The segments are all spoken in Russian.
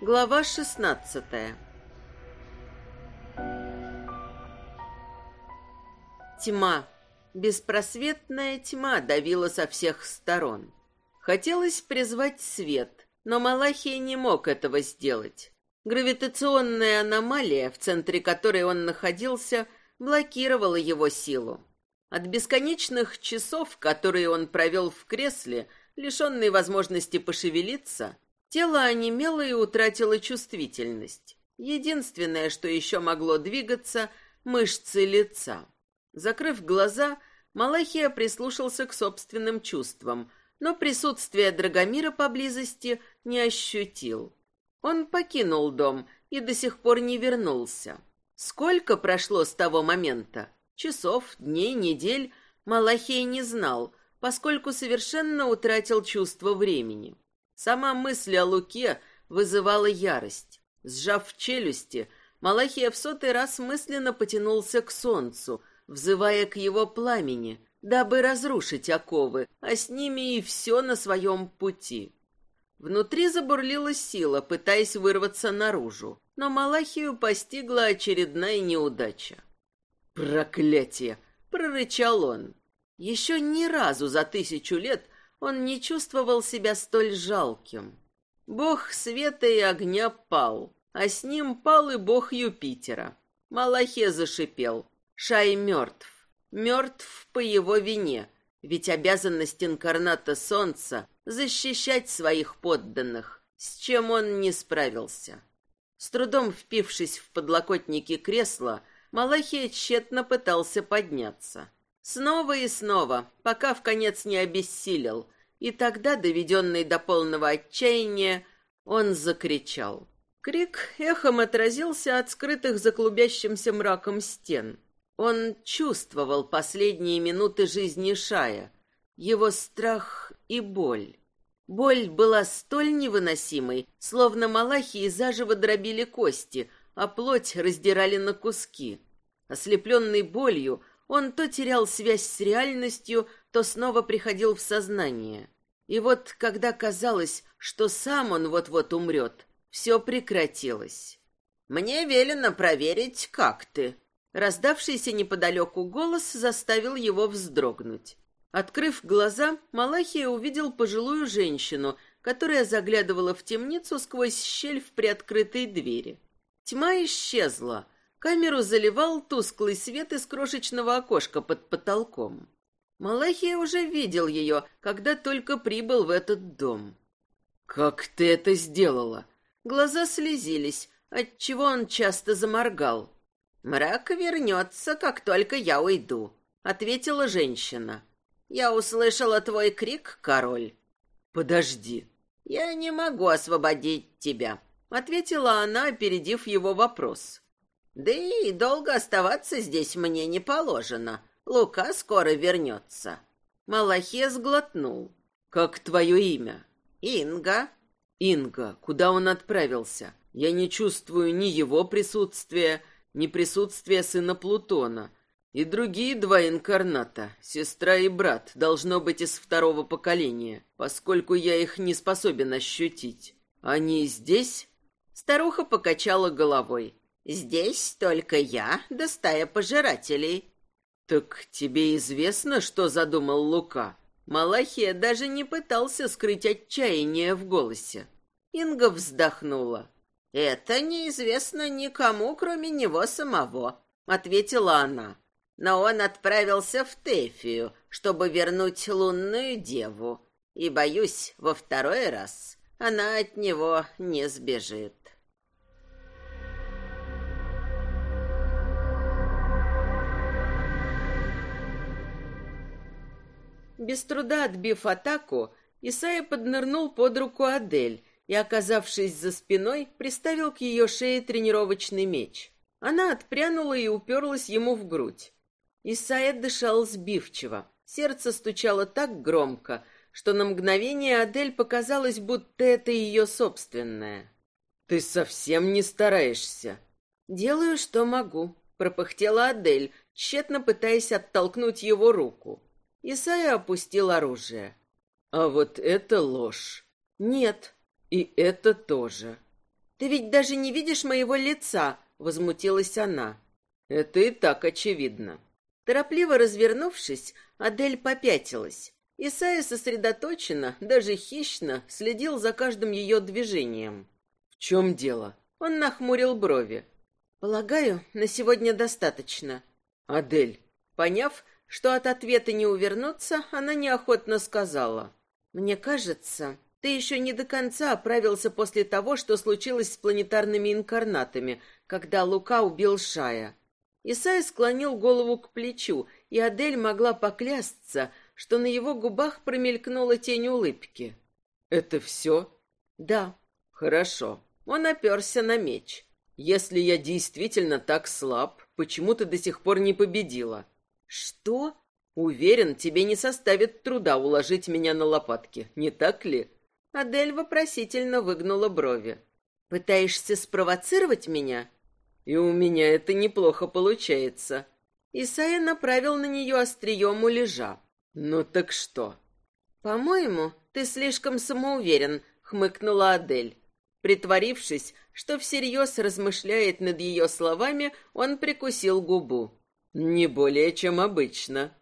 Глава шестнадцатая Тьма. Беспросветная тьма давила со всех сторон. Хотелось призвать свет, но Малахия не мог этого сделать. Гравитационная аномалия, в центре которой он находился, блокировала его силу. От бесконечных часов, которые он провел в кресле, лишенный возможности пошевелиться, тело онемело и утратило чувствительность. Единственное, что еще могло двигаться — мышцы лица. Закрыв глаза, Малахия прислушался к собственным чувствам, но присутствие Драгомира поблизости не ощутил. Он покинул дом и до сих пор не вернулся. Сколько прошло с того момента? Часов, дней, недель Малахей не знал, поскольку совершенно утратил чувство времени. Сама мысль о Луке вызывала ярость. Сжав челюсти, Малахия в сотый раз мысленно потянулся к солнцу, взывая к его пламени, дабы разрушить оковы, а с ними и все на своем пути. Внутри забурлила сила, пытаясь вырваться наружу, но Малахию постигла очередная неудача. «Проклятие!» — прорычал он. Еще ни разу за тысячу лет он не чувствовал себя столь жалким. Бог света и огня пал, а с ним пал и бог Юпитера. Малахе зашипел. Шай мертв. Мертв по его вине, ведь обязанность инкарната Солнца — защищать своих подданных, с чем он не справился. С трудом впившись в подлокотники кресла, Малахия тщетно пытался подняться. Снова и снова, пока в конец не обессилел, и тогда, доведенный до полного отчаяния, он закричал. Крик эхом отразился от скрытых за клубящимся мраком стен. Он чувствовал последние минуты жизни Шая, его страх и боль. Боль была столь невыносимой, словно малахии заживо дробили кости, а плоть раздирали на куски. Ослепленный болью, он то терял связь с реальностью, то снова приходил в сознание. И вот, когда казалось, что сам он вот-вот умрет, все прекратилось. «Мне велено проверить, как ты». Раздавшийся неподалеку голос заставил его вздрогнуть. Открыв глаза, Малахия увидел пожилую женщину, которая заглядывала в темницу сквозь щель в приоткрытой двери. Тьма исчезла. Камеру заливал тусклый свет из крошечного окошка под потолком. Малахия уже видел ее, когда только прибыл в этот дом. «Как ты это сделала?» Глаза слезились, отчего он часто заморгал. «Мрак вернется, как только я уйду», — ответила женщина. Я услышала твой крик, король. Подожди. Я не могу освободить тебя, ответила она, опередив его вопрос. Да и долго оставаться здесь мне не положено. Лука скоро вернется. Малахе сглотнул. Как твое имя? Инга. Инга, куда он отправился? Я не чувствую ни его присутствия, ни присутствия сына Плутона. И другие два инкарната, сестра и брат, должно быть из второго поколения, поскольку я их не способен ощутить. Они здесь? Старуха покачала головой. Здесь только я, да стая пожирателей. Так тебе известно, что задумал Лука? Малахия даже не пытался скрыть отчаяние в голосе. Инга вздохнула. Это неизвестно никому, кроме него самого, ответила она но он отправился в Тефию, чтобы вернуть лунную деву, и, боюсь, во второй раз она от него не сбежит. Без труда отбив атаку, Исайя поднырнул под руку Адель и, оказавшись за спиной, приставил к ее шее тренировочный меч. Она отпрянула и уперлась ему в грудь. Исайя дышал сбивчиво. Сердце стучало так громко, что на мгновение Адель показалось, будто это ее собственное. «Ты совсем не стараешься». «Делаю, что могу», — пропыхтела Адель, тщетно пытаясь оттолкнуть его руку. Исайя опустил оружие. «А вот это ложь». «Нет». «И это тоже». Ты ведь даже не видишь моего лица, возмутилась она. Это и так очевидно. Торопливо развернувшись, Адель попятилась. Исайя сосредоточенно, даже хищно, следил за каждым ее движением. «В чем дело?» Он нахмурил брови. «Полагаю, на сегодня достаточно». «Адель». Поняв, что от ответа не увернуться, она неохотно сказала. «Мне кажется, ты еще не до конца оправился после того, что случилось с планетарными инкарнатами, когда Лука убил Шая». Исайя склонил голову к плечу, и Адель могла поклясться, что на его губах промелькнула тень улыбки. «Это все?» «Да». «Хорошо». Он оперся на меч. «Если я действительно так слаб, почему ты до сих пор не победила?» «Что?» «Уверен, тебе не составит труда уложить меня на лопатки, не так ли?» Адель вопросительно выгнула брови. «Пытаешься спровоцировать меня?» «И у меня это неплохо получается». Исайя направил на нее острием лежа. «Ну так что?» «По-моему, ты слишком самоуверен», — хмыкнула Адель. Притворившись, что всерьез размышляет над ее словами, он прикусил губу. «Не более, чем обычно».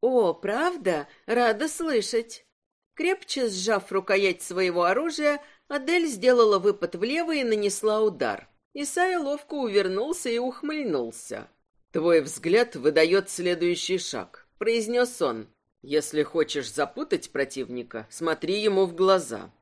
«О, правда? Рада слышать». Крепче сжав рукоять своего оружия, Адель сделала выпад влево и нанесла удар. Исайя ловко увернулся и ухмыльнулся. «Твой взгляд выдает следующий шаг», — произнес он. Если хочешь запутать противника, смотри ему в глаза.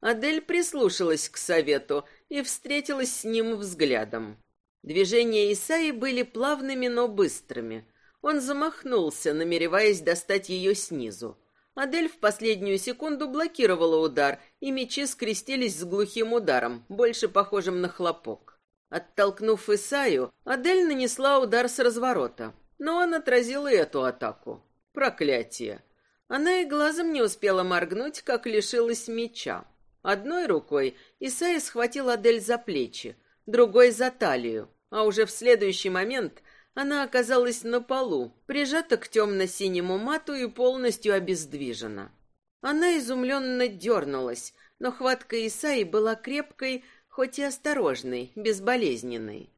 Адель прислушалась к совету и встретилась с ним взглядом. Движения Исаи были плавными, но быстрыми. Он замахнулся, намереваясь достать ее снизу. Адель в последнюю секунду блокировала удар, и мечи скрестились с глухим ударом, больше похожим на хлопок. Оттолкнув Исаю, Адель нанесла удар с разворота, но он отразил и эту атаку. Проклятие! Она и глазом не успела моргнуть, как лишилась меча. Одной рукой Исайя схватил Адель за плечи, другой за талию, а уже в следующий момент она оказалась на полу, прижата к темно-синему мату и полностью обездвижена. Она изумленно дернулась, но хватка Исаи была крепкой, хоть и осторожной, безболезненной.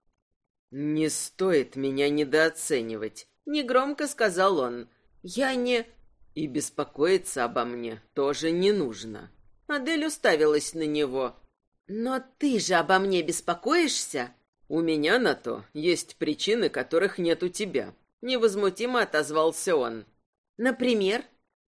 «Не стоит меня недооценивать», — негромко сказал он. Я не... И беспокоиться обо мне тоже не нужно. Адель уставилась на него. Но ты же обо мне беспокоишься? У меня на то есть причины, которых нет у тебя. Невозмутимо отозвался он. Например?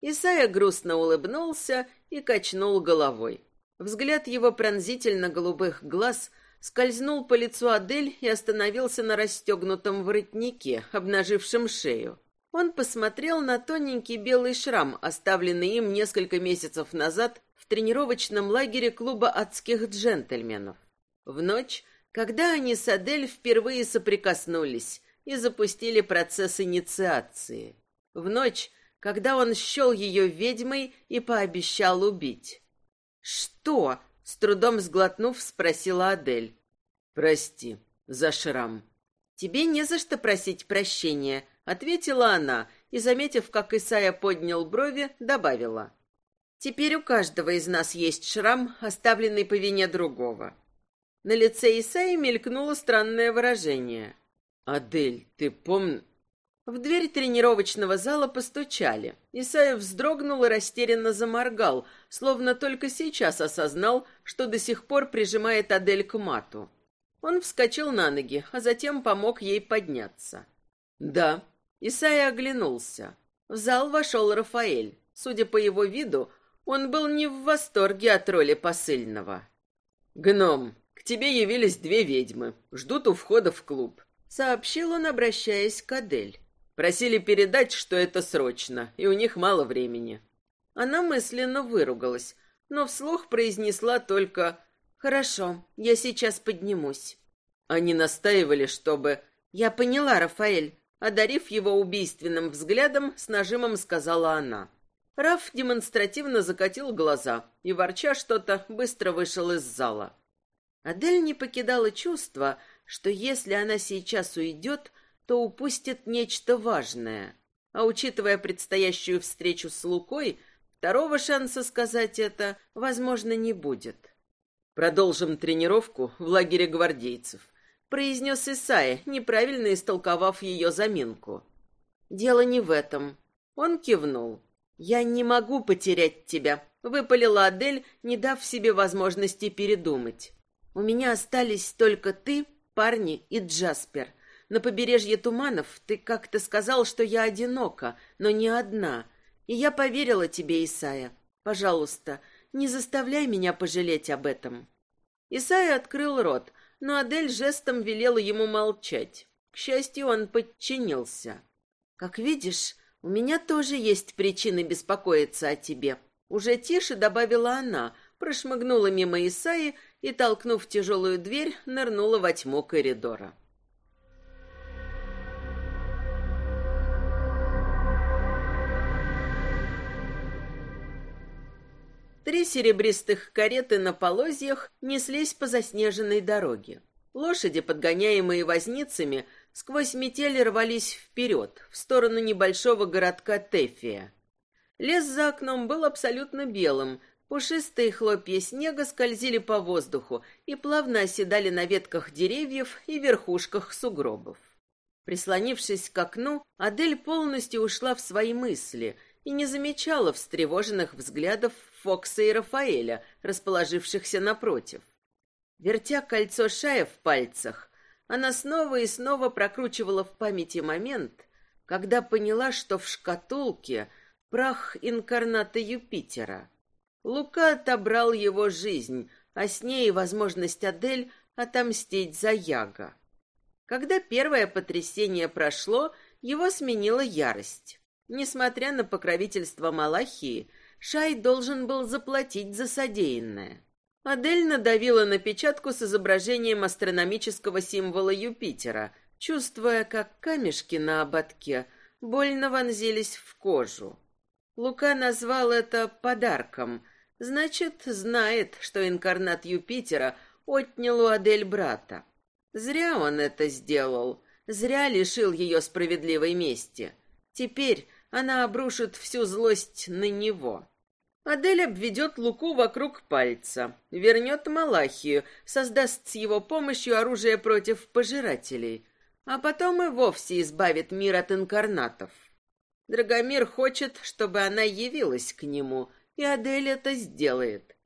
Исайя грустно улыбнулся и качнул головой. Взгляд его пронзительно-голубых глаз скользнул по лицу Адель и остановился на расстегнутом воротнике, обнажившем шею. Он посмотрел на тоненький белый шрам, оставленный им несколько месяцев назад тренировочном лагере клуба адских джентльменов. В ночь, когда они с Адель впервые соприкоснулись и запустили процесс инициации. В ночь, когда он счел ее ведьмой и пообещал убить. «Что?» — с трудом сглотнув, спросила Адель. «Прости за шрам». «Тебе не за что просить прощения», ответила она и, заметив, как Исая поднял брови, добавила. Теперь у каждого из нас есть шрам, оставленный по вине другого. На лице Исаи мелькнуло странное выражение. «Адель, ты помни...» В дверь тренировочного зала постучали. Исаев вздрогнул и растерянно заморгал, словно только сейчас осознал, что до сих пор прижимает Адель к мату. Он вскочил на ноги, а затем помог ей подняться. «Да», Исайя оглянулся. В зал вошел Рафаэль. Судя по его виду, он был не в восторге от роли посыльного. «Гном, к тебе явились две ведьмы. Ждут у входа в клуб», — сообщил он, обращаясь к Адель. «Просили передать, что это срочно, и у них мало времени». Она мысленно выругалась, но вслух произнесла только «Хорошо, я сейчас поднимусь». Они настаивали, чтобы... «Я поняла, Рафаэль. Одарив его убийственным взглядом, с нажимом сказала она. Раф демонстративно закатил глаза и, ворча что-то, быстро вышел из зала. Адель не покидала чувство, что если она сейчас уйдет, то упустит нечто важное. А учитывая предстоящую встречу с Лукой, второго шанса сказать это, возможно, не будет. Продолжим тренировку в лагере гвардейцев, произнес Исая, неправильно истолковав ее заминку. Дело не в этом. Он кивнул. Я не могу потерять тебя, выпалила Адель, не дав себе возможности передумать. У меня остались только ты, парни и Джаспер. На побережье туманов ты как-то сказал, что я одинока, но не одна. И я поверила тебе, Исая. Пожалуйста, не заставляй меня пожалеть об этом. Исайя открыл рот, но Адель жестом велела ему молчать. К счастью, он подчинился. Как видишь, у меня тоже есть причины беспокоиться о тебе. Уже тише добавила она, прошмыгнула мимо Исаи и, толкнув тяжелую дверь, нырнула во тьму коридора. Три серебристых кареты на полозьях неслись по заснеженной дороге. Лошади, подгоняемые возницами, сквозь метель рвались вперед, в сторону небольшого городка Тефия. Лес за окном был абсолютно белым, пушистые хлопья снега скользили по воздуху и плавно оседали на ветках деревьев и верхушках сугробов. Прислонившись к окну, Адель полностью ушла в свои мысли и не замечала встревоженных взглядов Фокса и Рафаэля, расположившихся напротив. Вертя кольцо шая в пальцах, она снова и снова прокручивала в памяти момент, когда поняла, что в шкатулке прах инкарната Юпитера. Лука отобрал его жизнь, а с ней возможность Адель отомстить за Яга. Когда первое потрясение прошло, его сменила ярость. Несмотря на покровительство Малахии, Шай должен был заплатить за содеянное. Адель надавила на печатку с изображением астрономического символа Юпитера, чувствуя, как камешки на ободке больно вонзились в кожу. Лука назвал это подарком, значит, знает, что инкарнат Юпитера отнял у Адель брата. Зря он это сделал, зря лишил ее справедливой мести. Теперь она обрушит всю злость на него. Адель обведет Луку вокруг пальца, вернет Малахию, создаст с его помощью оружие против пожирателей, а потом и вовсе избавит мир от инкарнатов. Драгомир хочет, чтобы она явилась к нему, и Адель это сделает.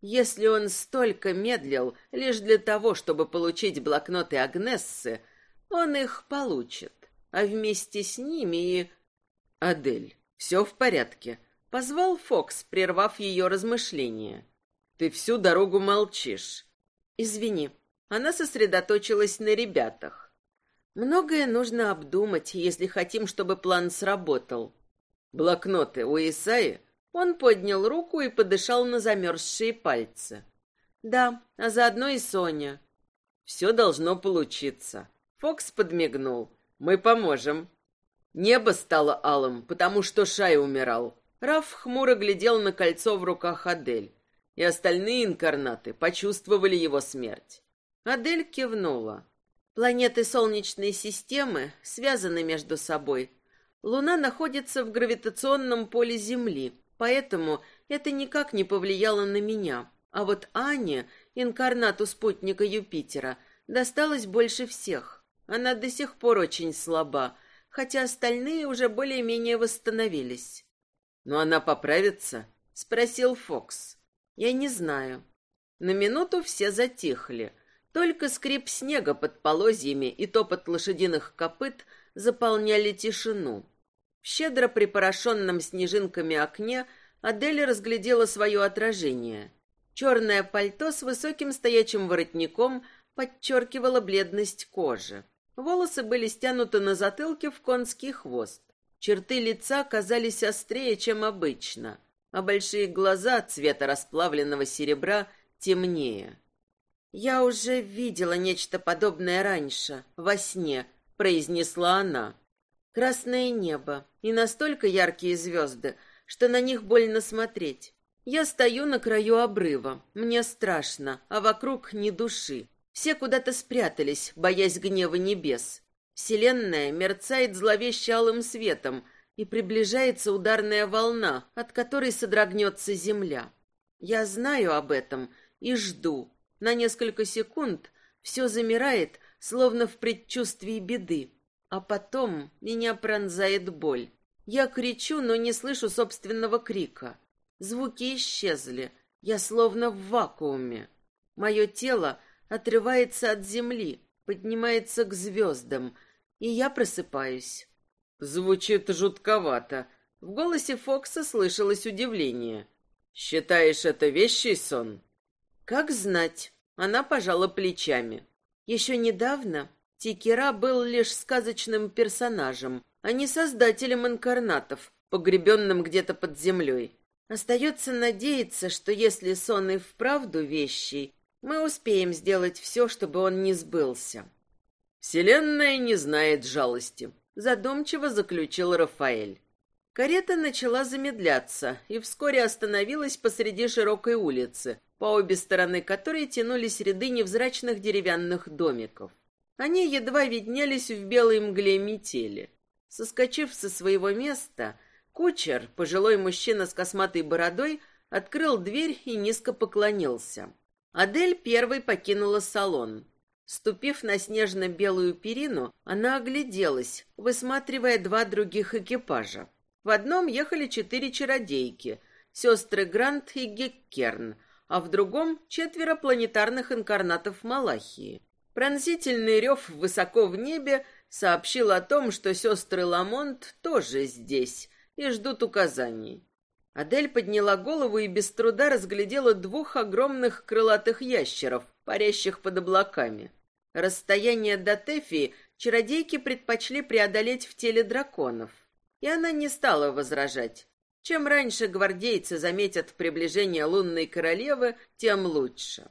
Если он столько медлил лишь для того, чтобы получить блокноты Агнессы, он их получит, а вместе с ними и... Адель, все в порядке. Позвал Фокс, прервав ее размышления. «Ты всю дорогу молчишь». «Извини». Она сосредоточилась на ребятах. «Многое нужно обдумать, если хотим, чтобы план сработал». «Блокноты у Исаи?» Он поднял руку и подышал на замерзшие пальцы. «Да, а заодно и Соня». «Все должно получиться». Фокс подмигнул. «Мы поможем». Небо стало алым, потому что Шай умирал. Раф хмуро глядел на кольцо в руках Адель, и остальные инкарнаты почувствовали его смерть. Адель кивнула. Планеты Солнечной системы связаны между собой. Луна находится в гравитационном поле Земли, поэтому это никак не повлияло на меня. А вот Ане, инкарнату спутника Юпитера, досталось больше всех. Она до сих пор очень слаба, хотя остальные уже более-менее восстановились. «Но она поправится?» — спросил Фокс. «Я не знаю». На минуту все затихли. Только скрип снега под полозьями и топот лошадиных копыт заполняли тишину. В щедро припорошенном снежинками окне Адель разглядела свое отражение. Черное пальто с высоким стоячим воротником подчеркивало бледность кожи. Волосы были стянуты на затылке в конский хвост. Черты лица казались острее, чем обычно, а большие глаза цвета расплавленного серебра темнее. «Я уже видела нечто подобное раньше, во сне», — произнесла она. «Красное небо и настолько яркие звезды, что на них больно смотреть. Я стою на краю обрыва, мне страшно, а вокруг ни души. Все куда-то спрятались, боясь гнева небес. Вселенная мерцает зловеще светом, и приближается ударная волна, от которой содрогнется земля. Я знаю об этом и жду, На несколько секунд все замирает, словно в предчувствии беды. А потом меня пронзает боль. Я кричу, но не слышу собственного крика. Звуки исчезли. Я словно в вакууме. Мое тело отрывается от земли, поднимается к звездам, и я просыпаюсь. Звучит жутковато. В голосе Фокса слышалось удивление. Считаешь это вещий сон? Как знать. Она пожала плечами. Еще недавно Тикера был лишь сказочным персонажем, а не создателем инкарнатов, погребенным где-то под землей. Остается надеяться, что если сон и вправду вещий, мы успеем сделать все, чтобы он не сбылся. Вселенная не знает жалости, задумчиво заключил Рафаэль. Карета начала замедляться и вскоре остановилась посреди широкой улицы, по обе стороны которой тянулись ряды невзрачных деревянных домиков. Они едва виднелись в белой мгле метели. Соскочив со своего места, кучер, пожилой мужчина с косматой бородой, открыл дверь и низко поклонился. Адель первой покинула салон. Ступив на снежно-белую перину, она огляделась, высматривая два других экипажа. В одном ехали четыре чародейки, сестры Грант и Геккерн, а в другом четверо планетарных инкарнатов Малахии. Пронзительный рев высоко в небе сообщил о том, что сестры Ламонт тоже здесь и ждут указаний. Адель подняла голову и без труда разглядела двух огромных крылатых ящеров, парящих под облаками. Расстояние до Тефии чародейки предпочли преодолеть в теле драконов, и она не стала возражать. Чем раньше гвардейцы заметят приближение лунной королевы, тем лучше.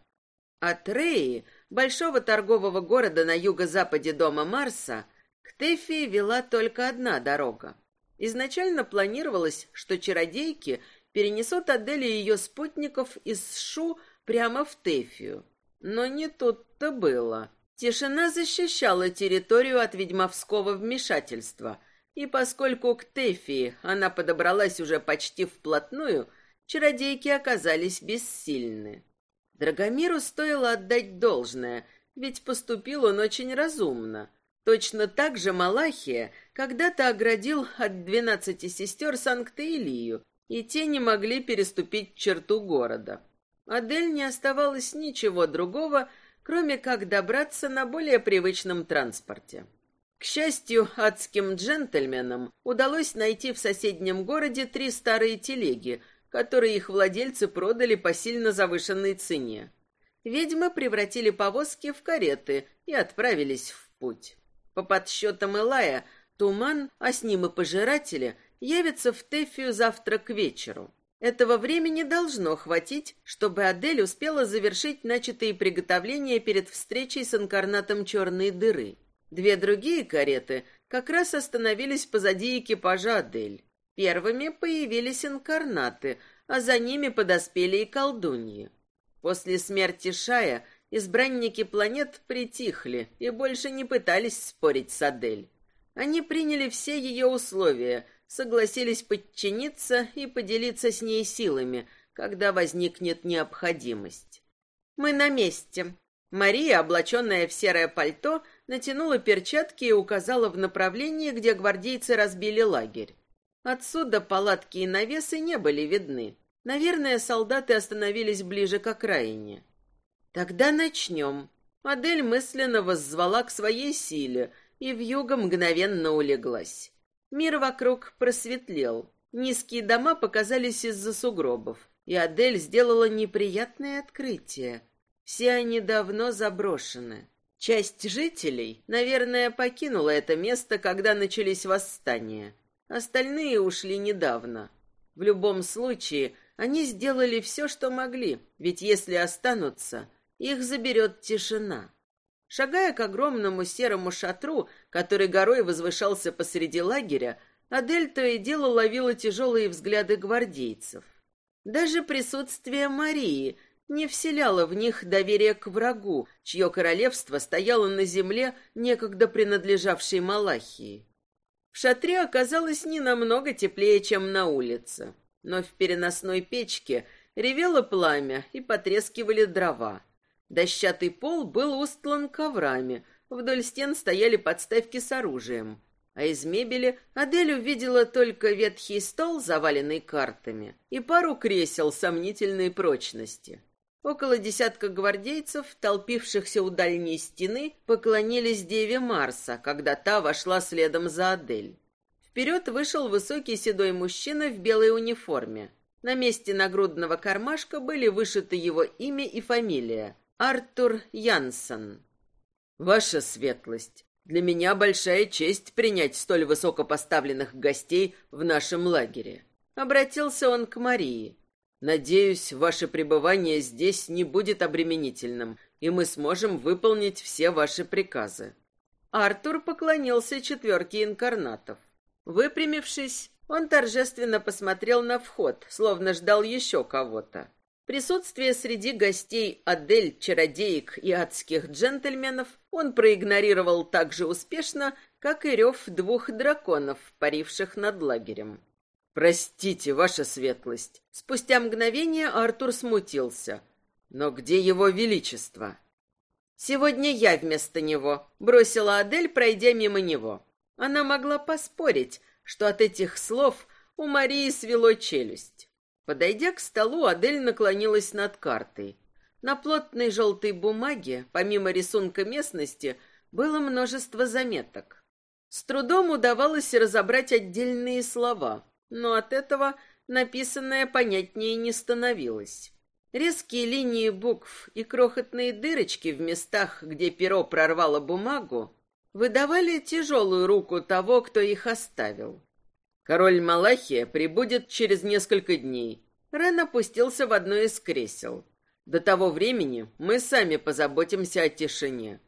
От Реи большого торгового города на юго-западе дома Марса, к Тефии вела только одна дорога. Изначально планировалось, что чародейки перенесут Адель и ее спутников из Шу прямо в Тефию. Но не тут-то было. Тишина защищала территорию от ведьмовского вмешательства, и поскольку к Тефии она подобралась уже почти вплотную, чародейки оказались бессильны. Драгомиру стоило отдать должное, ведь поступил он очень разумно. Точно так же Малахия когда-то оградил от двенадцати сестер Санкт-Илию, и те не могли переступить черту города. Адель не оставалось ничего другого, кроме как добраться на более привычном транспорте. К счастью, адским джентльменам удалось найти в соседнем городе три старые телеги, которые их владельцы продали по сильно завышенной цене. Ведьмы превратили повозки в кареты и отправились в путь. По подсчетам Элая, туман, а с ним и пожиратели, явятся в Тефию завтра к вечеру. Этого времени должно хватить, чтобы Адель успела завершить начатые приготовления перед встречей с инкарнатом черной дыры. Две другие кареты как раз остановились позади экипажа Адель. Первыми появились инкарнаты, а за ними подоспели и колдуньи. После смерти Шая избранники планет притихли и больше не пытались спорить с Адель. Они приняли все ее условия, согласились подчиниться и поделиться с ней силами, когда возникнет необходимость. «Мы на месте». Мария, облаченная в серое пальто, натянула перчатки и указала в направлении, где гвардейцы разбили лагерь. Отсюда палатки и навесы не были видны. Наверное, солдаты остановились ближе к окраине. Тогда начнем. Модель мысленно воззвала к своей силе, и вьюга мгновенно улеглась. Мир вокруг просветлел. Низкие дома показались из-за сугробов, и Адель сделала неприятное открытие. Все они давно заброшены. Часть жителей, наверное, покинула это место, когда начались восстания. Остальные ушли недавно. В любом случае, они сделали все, что могли, ведь если останутся, их заберет тишина. Шагая к огромному серому шатру, который горой возвышался посреди лагеря, Адель то и дело ловила тяжелые взгляды гвардейцев. Даже присутствие Марии не вселяло в них доверие к врагу, чье королевство стояло на земле, некогда принадлежавшей Малахии. В шатре оказалось не намного теплее, чем на улице, но в переносной печке ревело пламя и потрескивали дрова. Дощатый пол был устлан коврами, вдоль стен стояли подставки с оружием. А из мебели Адель увидела только ветхий стол, заваленный картами, и пару кресел сомнительной прочности. Около десятка гвардейцев, толпившихся у дальней стены, поклонились Деве Марса, когда та вошла следом за Адель. Вперед вышел высокий седой мужчина в белой униформе. На месте нагрудного кармашка были вышиты его имя и фамилия – Артур Янсен. «Ваша светлость, для меня большая честь принять столь высокопоставленных гостей в нашем лагере. Обратился он к Марии. Надеюсь, ваше пребывание здесь не будет обременительным, и мы сможем выполнить все ваши приказы. Артур поклонился четверке инкарнатов. Выпрямившись, он торжественно посмотрел на вход, словно ждал еще кого-то. Присутствие среди гостей Адель, чародеек и адских джентльменов он проигнорировал так же успешно, как и рев двух драконов, паривших над лагерем. «Простите, ваша светлость». Спустя мгновение Артур смутился. «Но где его величество?» «Сегодня я вместо него», — бросила Адель, пройдя мимо него. Она могла поспорить, что от этих слов у Марии свело челюсть. Подойдя к столу, Адель наклонилась над картой. На плотной желтой бумаге, помимо рисунка местности, было множество заметок. С трудом удавалось разобрать отдельные слова, но от этого написанное понятнее не становилось. Резкие линии букв и крохотные дырочки в местах, где перо прорвало бумагу, выдавали тяжелую руку того, кто их оставил. Король Малахия прибудет через несколько дней. Рен опустился в одно из кресел. До того времени мы сами позаботимся о тишине.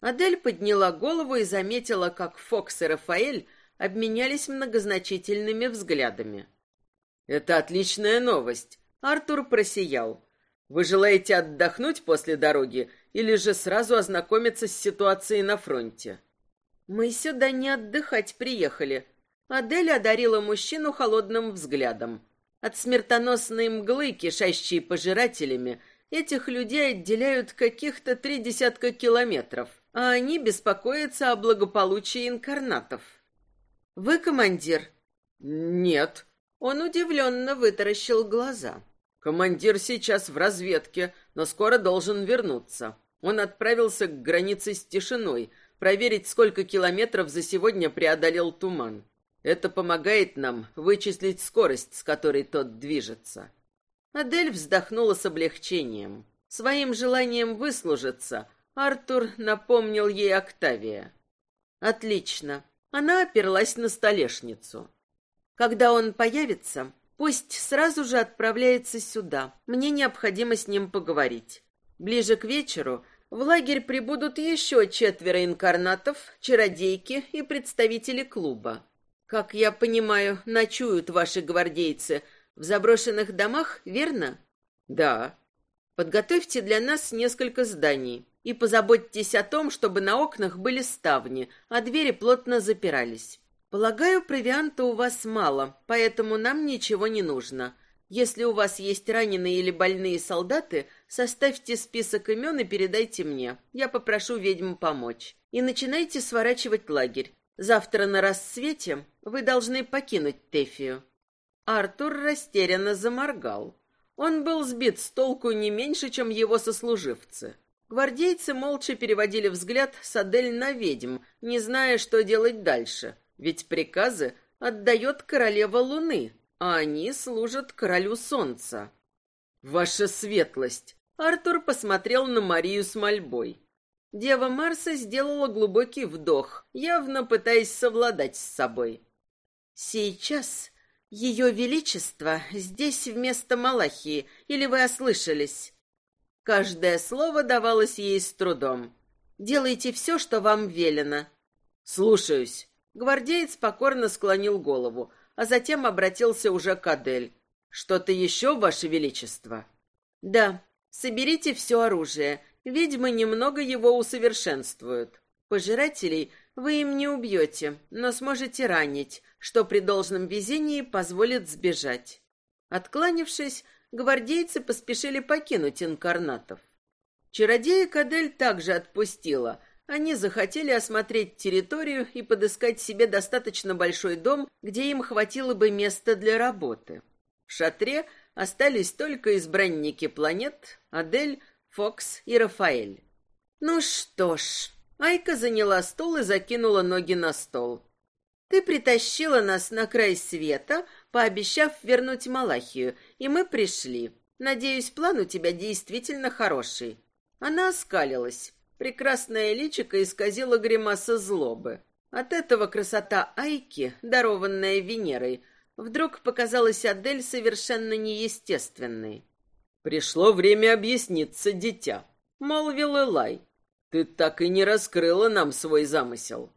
Адель подняла голову и заметила, как Фокс и Рафаэль обменялись многозначительными взглядами. «Это отличная новость!» Артур просиял. «Вы желаете отдохнуть после дороги или же сразу ознакомиться с ситуацией на фронте?» «Мы сюда не отдыхать приехали», Адель одарила мужчину холодным взглядом. От смертоносной мглы, кишащей пожирателями, этих людей отделяют каких-то три десятка километров, а они беспокоятся о благополучии инкарнатов. «Вы командир?» «Нет». Он удивленно вытаращил глаза. «Командир сейчас в разведке, но скоро должен вернуться. Он отправился к границе с тишиной, проверить, сколько километров за сегодня преодолел туман. Это помогает нам вычислить скорость, с которой тот движется. Адель вздохнула с облегчением. Своим желанием выслужиться Артур напомнил ей Октавия. Отлично. Она оперлась на столешницу. Когда он появится, пусть сразу же отправляется сюда. Мне необходимо с ним поговорить. Ближе к вечеру в лагерь прибудут еще четверо инкарнатов, чародейки и представители клуба. Как я понимаю, ночуют ваши гвардейцы в заброшенных домах, верно? Да. Подготовьте для нас несколько зданий и позаботьтесь о том, чтобы на окнах были ставни, а двери плотно запирались. Полагаю, провианта у вас мало, поэтому нам ничего не нужно. Если у вас есть раненые или больные солдаты, составьте список имен и передайте мне. Я попрошу ведьм помочь. И начинайте сворачивать лагерь. Завтра на рассвете вы должны покинуть Тефию. Артур растерянно заморгал. Он был сбит с толку не меньше, чем его сослуживцы. Гвардейцы молча переводили взгляд с Адель на ведьм, не зная, что делать дальше, ведь приказы отдает королева Луны, а они служат королю Солнца. «Ваша светлость!» Артур посмотрел на Марию с мольбой. Дева Марса сделала глубокий вдох, явно пытаясь совладать с собой. «Сейчас ее величество здесь вместо Малахии, или вы ослышались?» Каждое слово давалось ей с трудом. «Делайте все, что вам велено». «Слушаюсь». Гвардеец покорно склонил голову, а затем обратился уже к Адель. «Что-то еще, ваше величество?» «Да, соберите все оружие Ведьмы немного его усовершенствуют. Пожирателей вы им не убьете, но сможете ранить, что при должном везении позволит сбежать. Откланившись, гвардейцы поспешили покинуть инкарнатов. Чародеек Адель также отпустила. Они захотели осмотреть территорию и подыскать себе достаточно большой дом, где им хватило бы места для работы. В шатре остались только избранники планет Адель, Фокс и Рафаэль. Ну что ж, Айка заняла стул и закинула ноги на стол. Ты притащила нас на край света, пообещав вернуть Малахию, и мы пришли. Надеюсь, план у тебя действительно хороший. Она оскалилась. Прекрасное личико исказило гримаса злобы. От этого красота Айки, дарованная Венерой, вдруг показалась Адель совершенно неестественной. «Пришло время объясниться, дитя», — молвил Элай. «Ты так и не раскрыла нам свой замысел».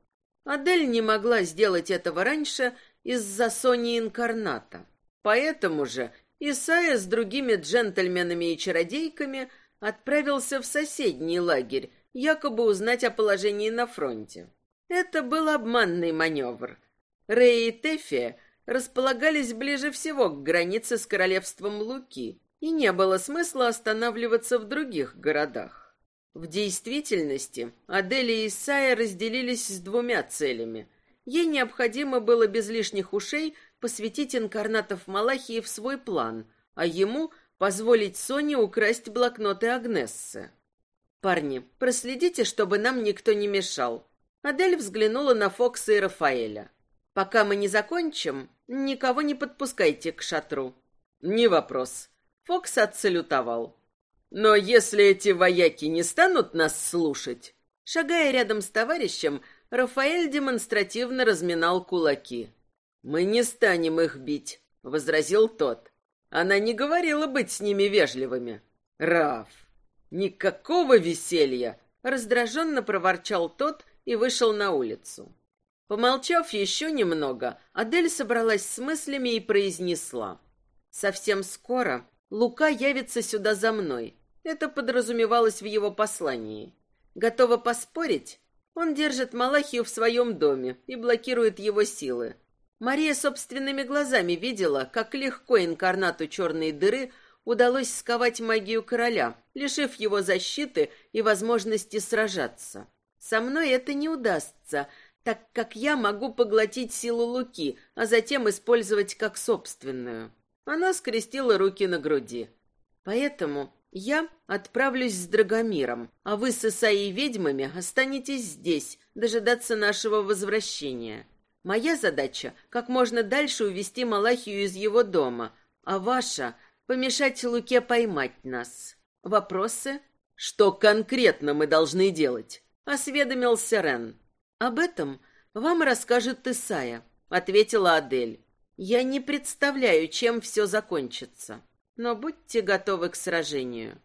Адель не могла сделать этого раньше из-за Сони Инкарната. Поэтому же Исайя с другими джентльменами и чародейками отправился в соседний лагерь, якобы узнать о положении на фронте. Это был обманный маневр. Рэй и Тефия располагались ближе всего к границе с королевством Луки, и не было смысла останавливаться в других городах. В действительности Адель и Исайя разделились с двумя целями. Ей необходимо было без лишних ушей посвятить инкарнатов Малахии в свой план, а ему позволить Соне украсть блокноты Агнессы. «Парни, проследите, чтобы нам никто не мешал». Адель взглянула на Фокса и Рафаэля. «Пока мы не закончим, никого не подпускайте к шатру». «Не вопрос». Фокс отсалютовал. Но если эти вояки не станут нас слушать... Шагая рядом с товарищем, Рафаэль демонстративно разминал кулаки. «Мы не станем их бить», — возразил тот. Она не говорила быть с ними вежливыми. «Раф, никакого веселья!» — раздраженно проворчал тот и вышел на улицу. Помолчав еще немного, Адель собралась с мыслями и произнесла. «Совсем скоро Лука явится сюда за мной. Это подразумевалось в его послании. Готова поспорить? Он держит Малахию в своем доме и блокирует его силы. Мария собственными глазами видела, как легко инкарнату черной дыры удалось сковать магию короля, лишив его защиты и возможности сражаться. Со мной это не удастся, так как я могу поглотить силу Луки, а затем использовать как собственную. Она скрестила руки на груди. Поэтому я отправлюсь с Драгомиром, а вы с Исаей ведьмами останетесь здесь, дожидаться нашего возвращения. Моя задача — как можно дальше увести Малахию из его дома, а ваша — помешать Луке поймать нас. Вопросы? Что конкретно мы должны делать? Осведомился Рен. Об этом вам расскажет Исая, ответила Адель. Я не представляю, чем все закончится, но будьте готовы к сражению.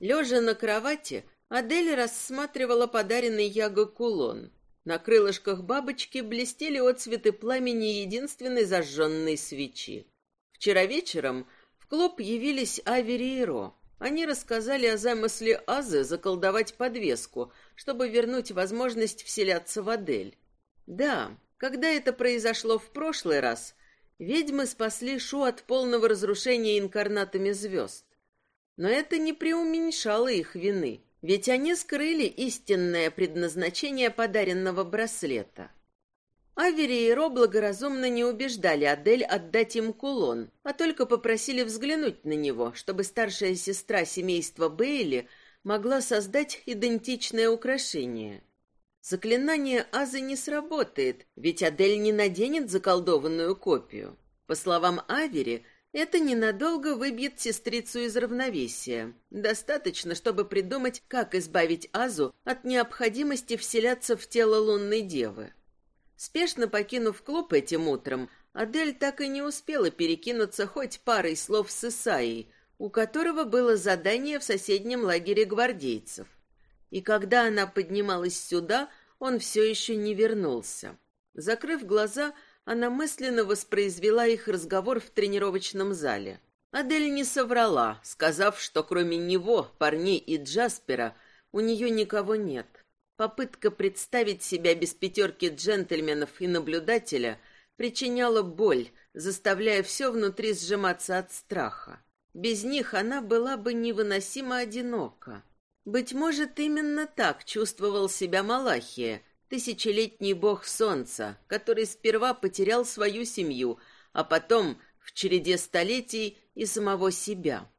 Лежа на кровати, Адель рассматривала подаренный Яго кулон. На крылышках бабочки блестели отцветы пламени единственной зажженной свечи. Вчера вечером в клуб явились Авери и Ро. Они рассказали о замысле Азы заколдовать подвеску, чтобы вернуть возможность вселяться в Адель. Да, когда это произошло в прошлый раз, ведьмы спасли Шу от полного разрушения инкарнатами звезд. Но это не преуменьшало их вины, ведь они скрыли истинное предназначение подаренного браслета. Авери и Ро благоразумно не убеждали Адель отдать им кулон, а только попросили взглянуть на него, чтобы старшая сестра семейства Бейли могла создать идентичное украшение. Заклинание Азы не сработает, ведь Адель не наденет заколдованную копию. По словам Авери, это ненадолго выбьет сестрицу из равновесия. Достаточно, чтобы придумать, как избавить Азу от необходимости вселяться в тело лунной девы. Спешно покинув клуб этим утром, Адель так и не успела перекинуться хоть парой слов с Исаей, у которого было задание в соседнем лагере гвардейцев. И когда она поднималась сюда, он все еще не вернулся. Закрыв глаза, она мысленно воспроизвела их разговор в тренировочном зале. Адель не соврала, сказав, что кроме него, парней и Джаспера, у нее никого нет. Попытка представить себя без пятерки джентльменов и наблюдателя причиняла боль, заставляя все внутри сжиматься от страха. Без них она была бы невыносимо одинока. Быть может, именно так чувствовал себя Малахия, тысячелетний бог солнца, который сперва потерял свою семью, а потом, в череде столетий, и самого себя.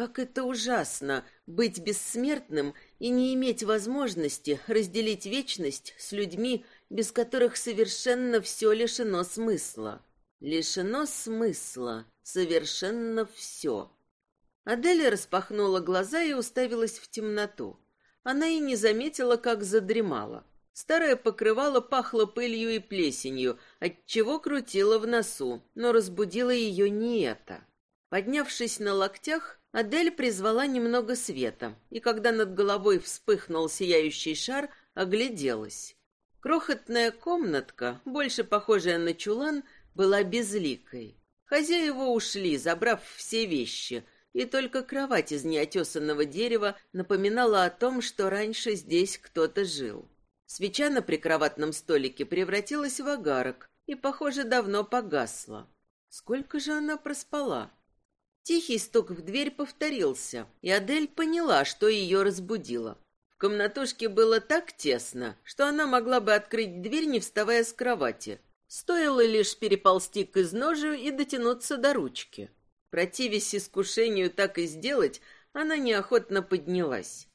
Как это ужасно быть бессмертным и не иметь возможности разделить вечность с людьми, без которых совершенно все лишено смысла. Лишено смысла, совершенно все. Аделя распахнула глаза и уставилась в темноту. Она и не заметила, как задремала. Старое покрывало пахло пылью и плесенью, отчего крутило в носу, но разбудило ее не это. Поднявшись на локтях, Адель призвала немного света, и когда над головой вспыхнул сияющий шар, огляделась. Крохотная комнатка, больше похожая на чулан, была безликой. Хозяева ушли, забрав все вещи, и только кровать из неотесанного дерева напоминала о том, что раньше здесь кто-то жил. Свеча на прикроватном столике превратилась в огарок и, похоже, давно погасла. Сколько же она проспала? Тихий стук в дверь повторился, и Адель поняла, что ее разбудило. В комнатушке было так тесно, что она могла бы открыть дверь, не вставая с кровати. Стоило лишь переползти к изножию и дотянуться до ручки. Противясь искушению так и сделать, она неохотно поднялась.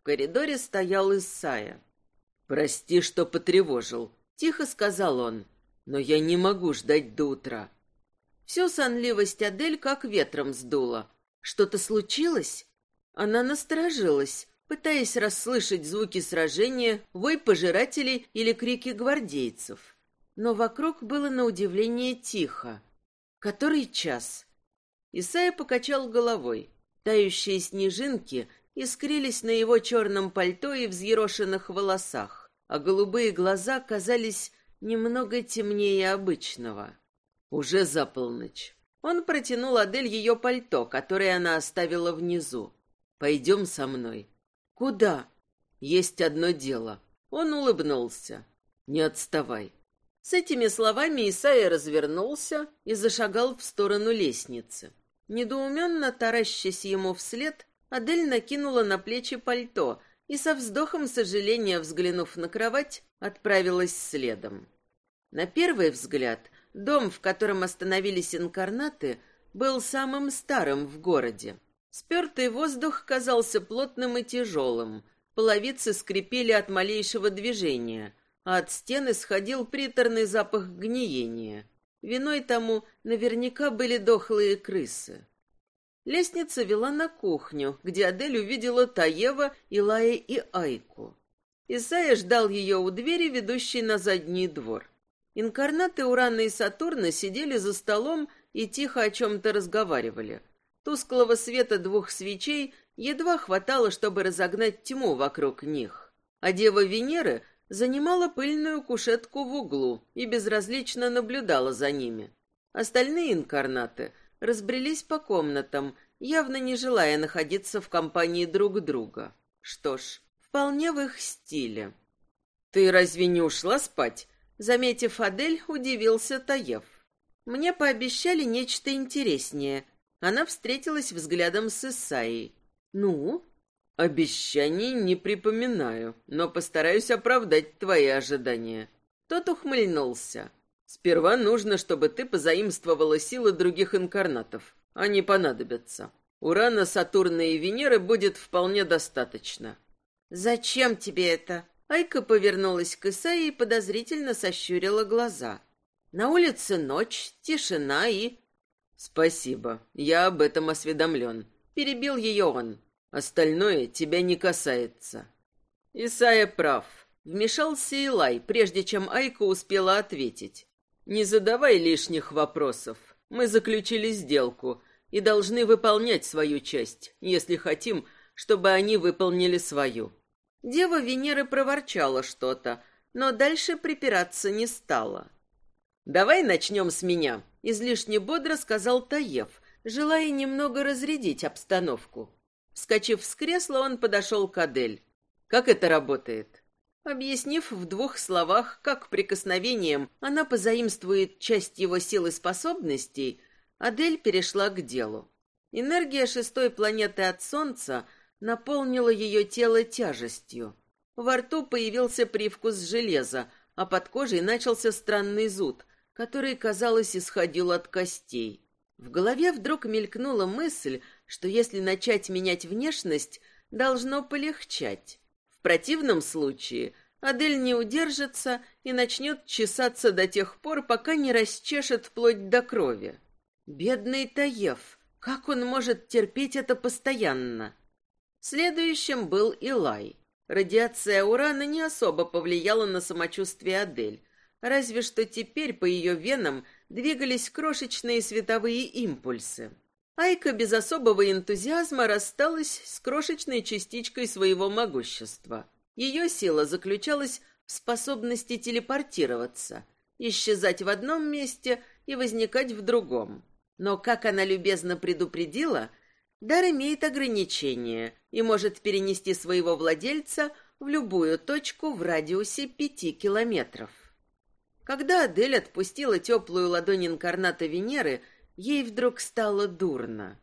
В коридоре стоял Исайя. «Прости, что потревожил», — тихо сказал он. «Но я не могу ждать до утра. Всю сонливость Адель как ветром сдуло. Что-то случилось? Она насторожилась, пытаясь расслышать звуки сражения, вой пожирателей или крики гвардейцев. Но вокруг было на удивление тихо. Который час? Исайя покачал головой. Тающие снежинки искрились на его черном пальто и взъерошенных волосах, а голубые глаза казались немного темнее обычного. Уже за полночь. Он протянул Адель ее пальто, которое она оставила внизу. «Пойдем со мной». «Куда?» «Есть одно дело». Он улыбнулся. «Не отставай». С этими словами Исайя развернулся и зашагал в сторону лестницы. Недоуменно таращась ему вслед, Адель накинула на плечи пальто и со вздохом сожаления, взглянув на кровать, отправилась следом. На первый взгляд Дом, в котором остановились инкарнаты, был самым старым в городе. Спертый воздух казался плотным и тяжелым, половицы скрипели от малейшего движения, а от стены сходил приторный запах гниения. Виной тому наверняка были дохлые крысы. Лестница вела на кухню, где Адель увидела Таева, Илая и Айку. Исайя ждал ее у двери, ведущей на задний двор. Инкарнаты Урана и Сатурна сидели за столом и тихо о чем-то разговаривали. Тусклого света двух свечей едва хватало, чтобы разогнать тьму вокруг них. А дева Венеры занимала пыльную кушетку в углу и безразлично наблюдала за ними. Остальные инкарнаты разбрелись по комнатам, явно не желая находиться в компании друг друга. Что ж, вполне в их стиле. «Ты разве не ушла спать?» Заметив Адель, удивился Таев. Мне пообещали нечто интереснее. Она встретилась взглядом с Исаей. «Ну?» «Обещаний не припоминаю, но постараюсь оправдать твои ожидания». Тот ухмыльнулся. «Сперва нужно, чтобы ты позаимствовала силы других инкарнатов. Они понадобятся. Урана, Сатурна и Венеры будет вполне достаточно». «Зачем тебе это?» Айка повернулась к Исае и подозрительно сощурила глаза. На улице ночь, тишина и... «Спасибо, я об этом осведомлен», — перебил ее он. «Остальное тебя не касается». Исайя прав. Вмешался Илай, прежде чем Айка успела ответить. «Не задавай лишних вопросов. Мы заключили сделку и должны выполнять свою часть, если хотим, чтобы они выполнили свою. Дева Венеры проворчала что-то, но дальше припираться не стала. «Давай начнем с меня», — излишне бодро сказал Таев, желая немного разрядить обстановку. Вскочив с кресла, он подошел к Адель. «Как это работает?» Объяснив в двух словах, как прикосновением она позаимствует часть его сил и способностей, Адель перешла к делу. Энергия шестой планеты от Солнца наполнила ее тело тяжестью. Во рту появился привкус железа, а под кожей начался странный зуд, который, казалось, исходил от костей. В голове вдруг мелькнула мысль, что если начать менять внешность, должно полегчать. В противном случае Адель не удержится и начнет чесаться до тех пор, пока не расчешет вплоть до крови. Бедный Таев, как он может терпеть это постоянно? Следующим был Илай. Радиация урана не особо повлияла на самочувствие Адель, разве что теперь по ее венам двигались крошечные световые импульсы. Айка без особого энтузиазма рассталась с крошечной частичкой своего могущества. Ее сила заключалась в способности телепортироваться, исчезать в одном месте и возникать в другом. Но, как она любезно предупредила, дар имеет ограничения и может перенести своего владельца в любую точку в радиусе пяти километров. Когда Адель отпустила теплую ладонь инкарната Венеры, ей вдруг стало дурно.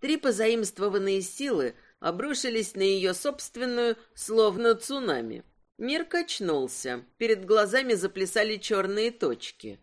Три позаимствованные силы обрушились на ее собственную, словно цунами. Мир качнулся, перед глазами заплясали черные точки.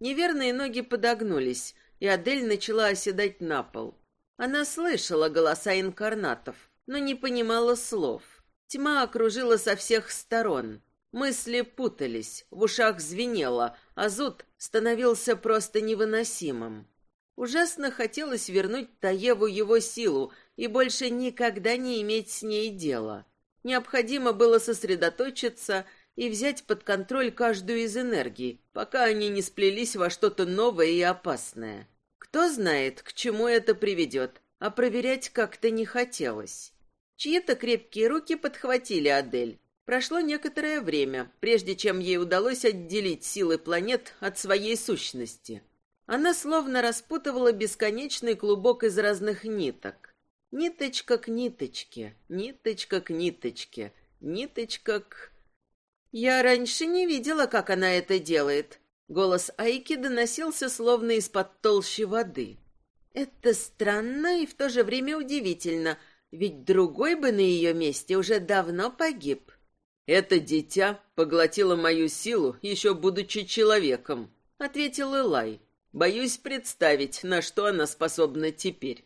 Неверные ноги подогнулись, и Адель начала оседать на пол. Она слышала голоса инкарнатов, но не понимала слов. Тьма окружила со всех сторон. Мысли путались, в ушах звенело, а зуд становился просто невыносимым. Ужасно хотелось вернуть Таеву его силу и больше никогда не иметь с ней дела. Необходимо было сосредоточиться и взять под контроль каждую из энергий, пока они не сплелись во что-то новое и опасное. Кто знает, к чему это приведет, а проверять как-то не хотелось. Чьи-то крепкие руки подхватили Адель, Прошло некоторое время, прежде чем ей удалось отделить силы планет от своей сущности. Она словно распутывала бесконечный клубок из разных ниток. Ниточка к ниточке, ниточка к ниточке, ниточка к... Я раньше не видела, как она это делает. Голос Айки доносился словно из-под толщи воды. Это странно и в то же время удивительно, ведь другой бы на ее месте уже давно погиб. «Это дитя поглотило мою силу, еще будучи человеком», — ответил Элай. «Боюсь представить, на что она способна теперь».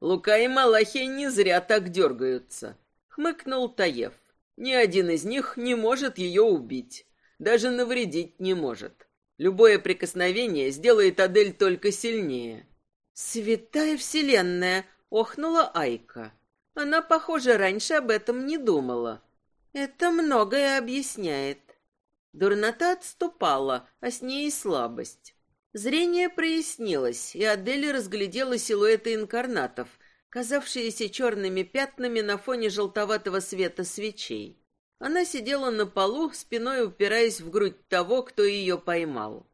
«Лука и Малахия не зря так дергаются», — хмыкнул Таев. «Ни один из них не может ее убить, даже навредить не может. Любое прикосновение сделает Адель только сильнее». «Святая Вселенная!» — охнула Айка. Она, похоже, раньше об этом не думала. Это многое объясняет. Дурнота отступала, а с ней и слабость. Зрение прояснилось, и Адель разглядела силуэты инкарнатов, казавшиеся черными пятнами на фоне желтоватого света свечей. Она сидела на полу, спиной упираясь в грудь того, кто ее поймал.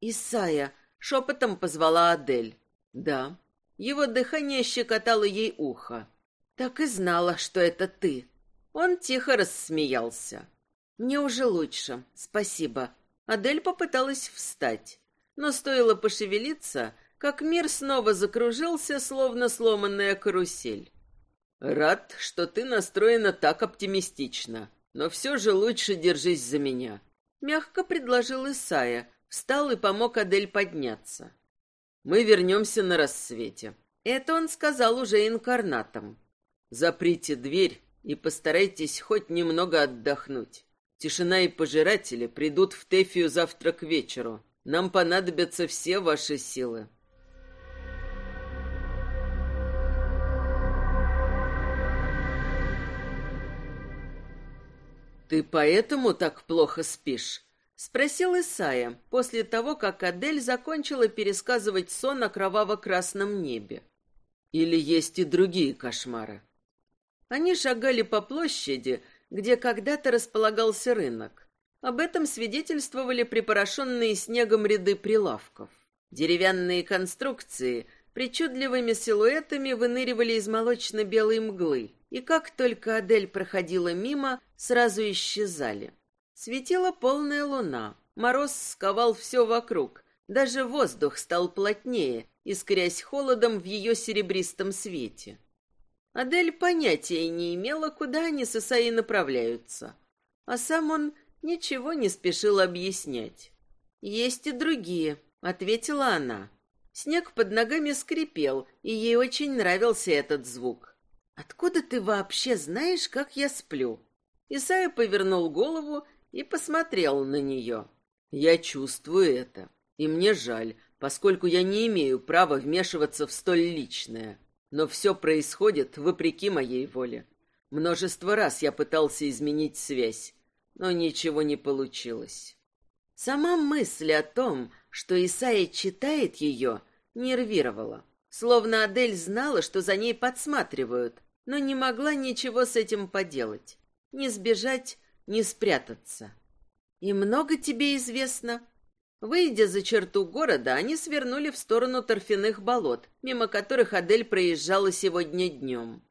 «Исайя!» — шепотом позвала Адель. «Да». Его дыхание щекотало ей ухо. «Так и знала, что это ты». Он тихо рассмеялся. «Мне уже лучше, спасибо». Адель попыталась встать, но стоило пошевелиться, как мир снова закружился, словно сломанная карусель. «Рад, что ты настроена так оптимистично, но все же лучше держись за меня», — мягко предложил Исая, встал и помог Адель подняться. «Мы вернемся на рассвете». Это он сказал уже инкарнатом. «Заприте дверь и постарайтесь хоть немного отдохнуть. Тишина и пожиратели придут в Тефию завтра к вечеру. Нам понадобятся все ваши силы. «Ты поэтому так плохо спишь?» — спросил Исая после того, как Адель закончила пересказывать сон о кроваво-красном небе. «Или есть и другие кошмары?» Они шагали по площади, где когда-то располагался рынок. Об этом свидетельствовали припорошенные снегом ряды прилавков. Деревянные конструкции причудливыми силуэтами выныривали из молочно-белой мглы, и как только Адель проходила мимо, сразу исчезали. Светила полная луна, мороз сковал все вокруг, даже воздух стал плотнее, искрясь холодом в ее серебристом свете. Адель понятия не имела, куда они с Исаей направляются, а сам он ничего не спешил объяснять. «Есть и другие», — ответила она. Снег под ногами скрипел, и ей очень нравился этот звук. «Откуда ты вообще знаешь, как я сплю?» Исайя повернул голову и посмотрел на нее. «Я чувствую это, и мне жаль, поскольку я не имею права вмешиваться в столь личное. Но все происходит вопреки моей воле. Множество раз я пытался изменить связь, но ничего не получилось. Сама мысль о том, что Исаия читает ее, нервировала. Словно Адель знала, что за ней подсматривают, но не могла ничего с этим поделать. Ни сбежать, ни спрятаться. «И много тебе известно?» Выйдя за черту города, они свернули в сторону торфяных болот, мимо которых Адель проезжала сегодня днем.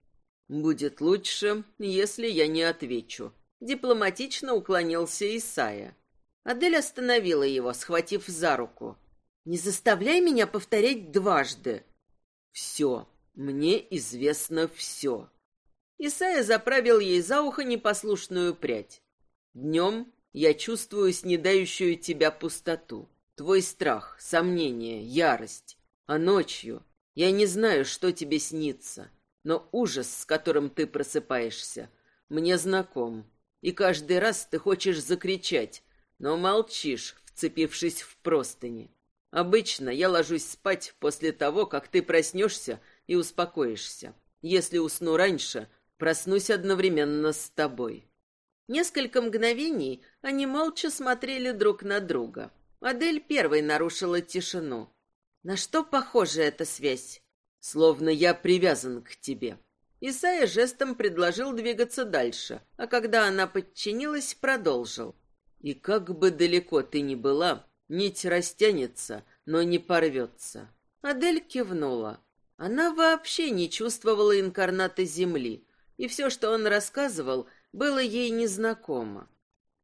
«Будет лучше, если я не отвечу», — дипломатично уклонился Исая. Адель остановила его, схватив за руку. «Не заставляй меня повторять дважды». «Все, мне известно все». Исая заправил ей за ухо непослушную прядь. «Днем я чувствую снедающую тебя пустоту, твой страх, сомнение, ярость. А ночью я не знаю, что тебе снится, но ужас, с которым ты просыпаешься, мне знаком. И каждый раз ты хочешь закричать, но молчишь, вцепившись в простыни. Обычно я ложусь спать после того, как ты проснешься и успокоишься. Если усну раньше, проснусь одновременно с тобой. Несколько мгновений они молча смотрели друг на друга. Адель первой нарушила тишину. На что похожа эта связь? Словно я привязан к тебе. Исайя жестом предложил двигаться дальше, а когда она подчинилась, продолжил. И как бы далеко ты ни была, нить растянется, но не порвется. Адель кивнула. Она вообще не чувствовала инкарната земли, и все, что он рассказывал, было ей незнакомо.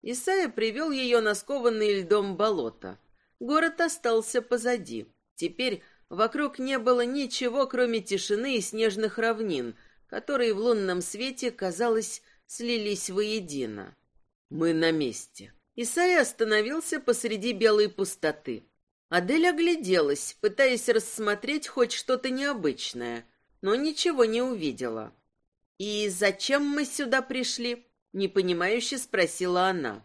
Исайя привел ее на скованный льдом болото. Город остался позади. Теперь вокруг не было ничего, кроме тишины и снежных равнин, которые в лунном свете, казалось, слились воедино. «Мы на месте». Исайя остановился посреди белой пустоты. Адель огляделась, пытаясь рассмотреть хоть что-то необычное, но ничего не увидела. «И зачем мы сюда пришли?» — непонимающе спросила она.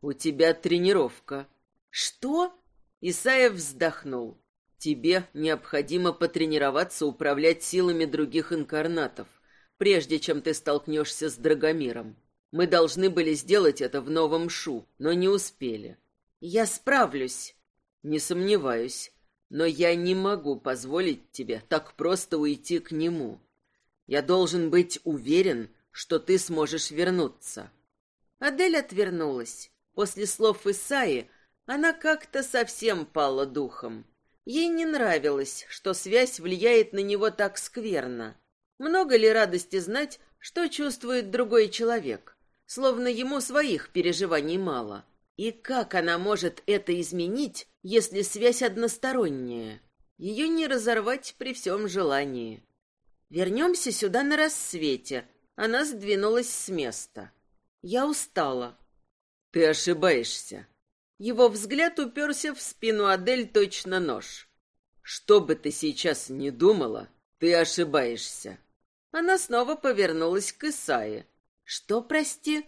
«У тебя тренировка». «Что?» — Исаев вздохнул. «Тебе необходимо потренироваться управлять силами других инкарнатов, прежде чем ты столкнешься с Драгомиром. Мы должны были сделать это в Новом Шу, но не успели». «Я справлюсь». «Не сомневаюсь, но я не могу позволить тебе так просто уйти к нему. Я должен быть уверен, что ты сможешь вернуться. Адель отвернулась. После слов Исаи она как-то совсем пала духом. Ей не нравилось, что связь влияет на него так скверно. Много ли радости знать, что чувствует другой человек, словно ему своих переживаний мало? И как она может это изменить, если связь односторонняя? Ее не разорвать при всем желании. Вернемся сюда на рассвете. Она сдвинулась с места. Я устала. Ты ошибаешься. Его взгляд уперся в спину Адель точно нож. Что бы ты сейчас ни думала, ты ошибаешься. Она снова повернулась к Исае. Что, прости?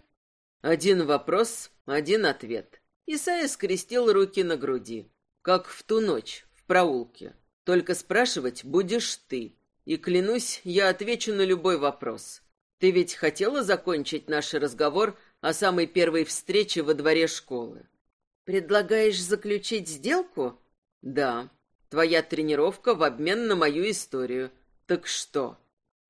Один вопрос, один ответ. Исайя скрестил руки на груди, как в ту ночь в проулке. Только спрашивать будешь ты. И клянусь, я отвечу на любой вопрос. Ты ведь хотела закончить наш разговор о самой первой встрече во дворе школы? Предлагаешь заключить сделку? Да. Твоя тренировка в обмен на мою историю. Так что?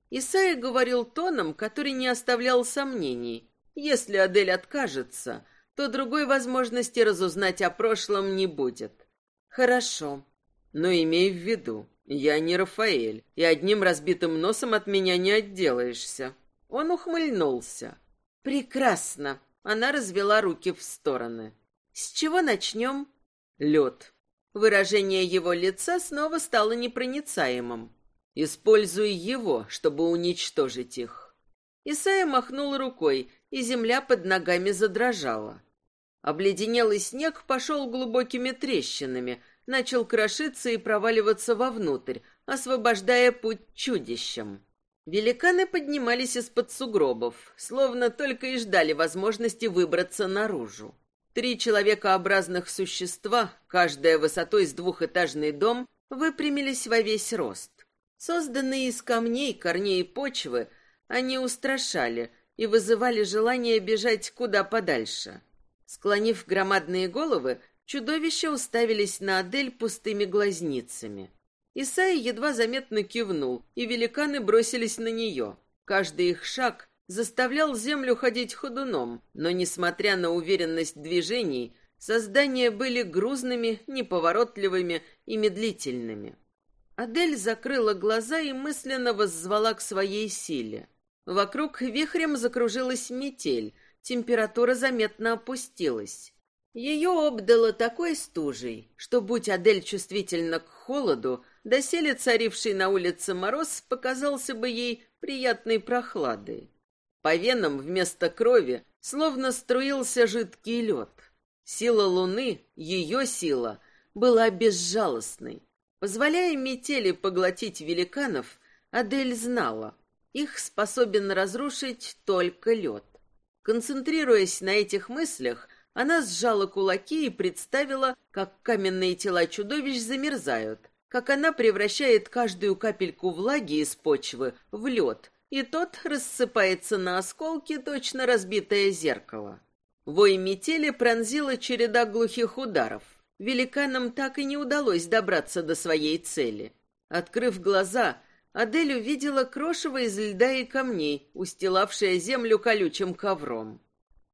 Исайя говорил тоном, который не оставлял сомнений. Если Адель откажется, то другой возможности разузнать о прошлом не будет. Хорошо. Но имей в виду, Я не Рафаэль, и одним разбитым носом от меня не отделаешься. Он ухмыльнулся. Прекрасно. Она развела руки в стороны. С чего начнем? Лед. Выражение его лица снова стало непроницаемым. Используй его, чтобы уничтожить их. Исайя махнул рукой, и земля под ногами задрожала. Обледенелый снег пошел глубокими трещинами, начал крошиться и проваливаться вовнутрь, освобождая путь чудищам. Великаны поднимались из-под сугробов, словно только и ждали возможности выбраться наружу. Три человекообразных существа, каждая высотой с двухэтажный дом, выпрямились во весь рост. Созданные из камней, корней и почвы, они устрашали и вызывали желание бежать куда подальше. Склонив громадные головы, чудовища уставились на Адель пустыми глазницами. Исаия едва заметно кивнул, и великаны бросились на нее. Каждый их шаг заставлял землю ходить ходуном, но, несмотря на уверенность движений, создания были грузными, неповоротливыми и медлительными. Адель закрыла глаза и мысленно воззвала к своей силе. Вокруг вихрем закружилась метель, температура заметно опустилась. Ее обдало такой стужей, что, будь Адель чувствительна к холоду, доселе царивший на улице мороз показался бы ей приятной прохладой. По венам вместо крови словно струился жидкий лед. Сила луны, ее сила, была безжалостной. Позволяя метели поглотить великанов, Адель знала, их способен разрушить только лед. Концентрируясь на этих мыслях, она сжала кулаки и представила, как каменные тела чудовищ замерзают, как она превращает каждую капельку влаги из почвы в лед, и тот рассыпается на осколки, точно разбитое зеркало. Вой метели пронзила череда глухих ударов. Великанам так и не удалось добраться до своей цели. Открыв глаза, Адель увидела крошево из льда и камней, устилавшее землю колючим ковром.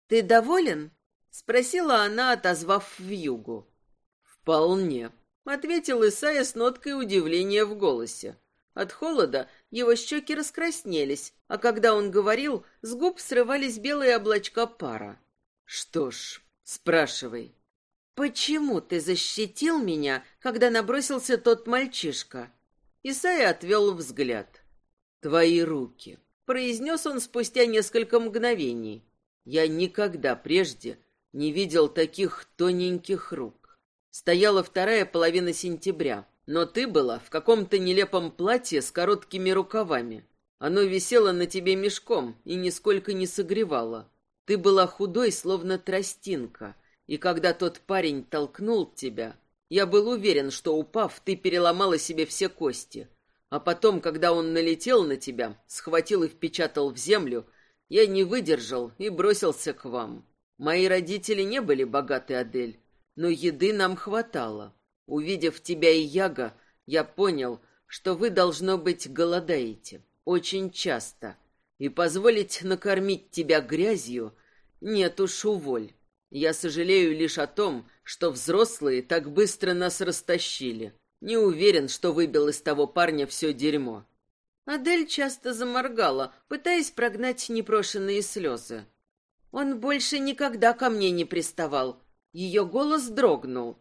«Ты доволен?» — спросила она, отозвав в югу. «Вполне», — ответил Исайя с ноткой удивления в голосе. От холода его щеки раскраснелись, а когда он говорил, с губ срывались белые облачка пара. «Что ж, спрашивай». «Почему ты защитил меня, когда набросился тот мальчишка?» Исайя отвел взгляд. «Твои руки», — произнес он спустя несколько мгновений. «Я никогда прежде не видел таких тоненьких рук. Стояла вторая половина сентября, но ты была в каком-то нелепом платье с короткими рукавами. Оно висело на тебе мешком и нисколько не согревало. Ты была худой, словно тростинка, и когда тот парень толкнул тебя, я был уверен, что, упав, ты переломала себе все кости. А потом, когда он налетел на тебя, схватил и впечатал в землю, я не выдержал и бросился к вам. Мои родители не были богаты, Адель, но еды нам хватало. Увидев тебя и Яга, я понял, что вы, должно быть, голодаете. Очень часто. И позволить накормить тебя грязью нет уж уволь. Я сожалею лишь о том, что взрослые так быстро нас растащили. Не уверен, что выбил из того парня все дерьмо. Адель часто заморгала, пытаясь прогнать непрошенные слезы. Он больше никогда ко мне не приставал. Ее голос дрогнул.